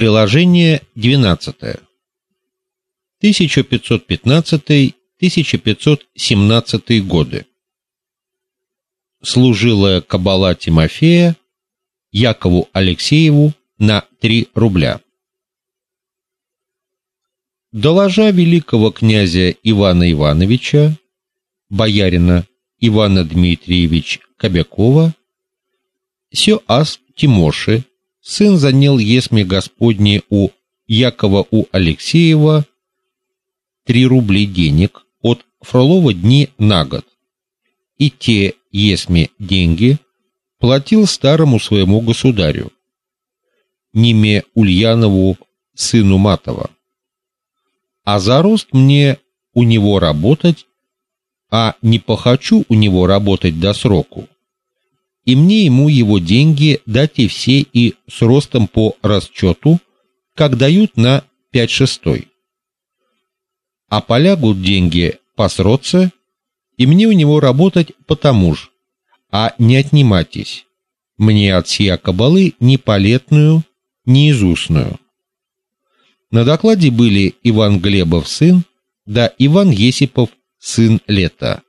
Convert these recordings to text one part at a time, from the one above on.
Приложение 12. 1515-1517 годы. Служилая кабала Тимофея Якову Алексееву на 3 рубля. Доложа великого князя Ивана Ивановича, боярина Ивана Дмитриевич Кобякова, сё ас Тимоши, сын занял есме Господне у Якова у Алексеева 3 рубли денег от Фролова дни на год. И те есме деньги платил старому своему государю, Ниме Ульянову, сыну Матова. А за рост мне у него работать, а не похочу у него работать до сроку. И мне ему его деньги дать и все и с ростом по расчету, как дают на 5 шестой. А полягут деньги по сродце, и мне у него работать потому ж, а не отнимайтесь. Мне от сия кабалы ни полетную, ни изустную. На докладе были Иван Глебов сын, да Иван Есипов сын Лета.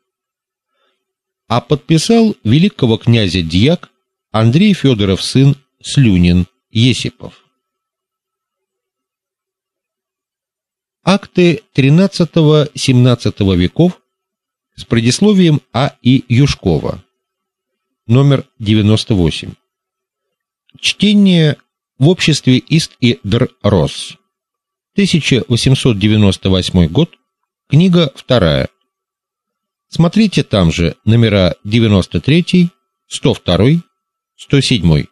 А подписал великого князя дьяк Андрей Федоров сын Слюнин Есипов. Акты XIII-XVII веков с предисловием А. И. Юшкова. Номер 98. Чтение в обществе Ист и Др Росс. 1898 год. Книга вторая. Смотрите там же номера 93, 102, 107.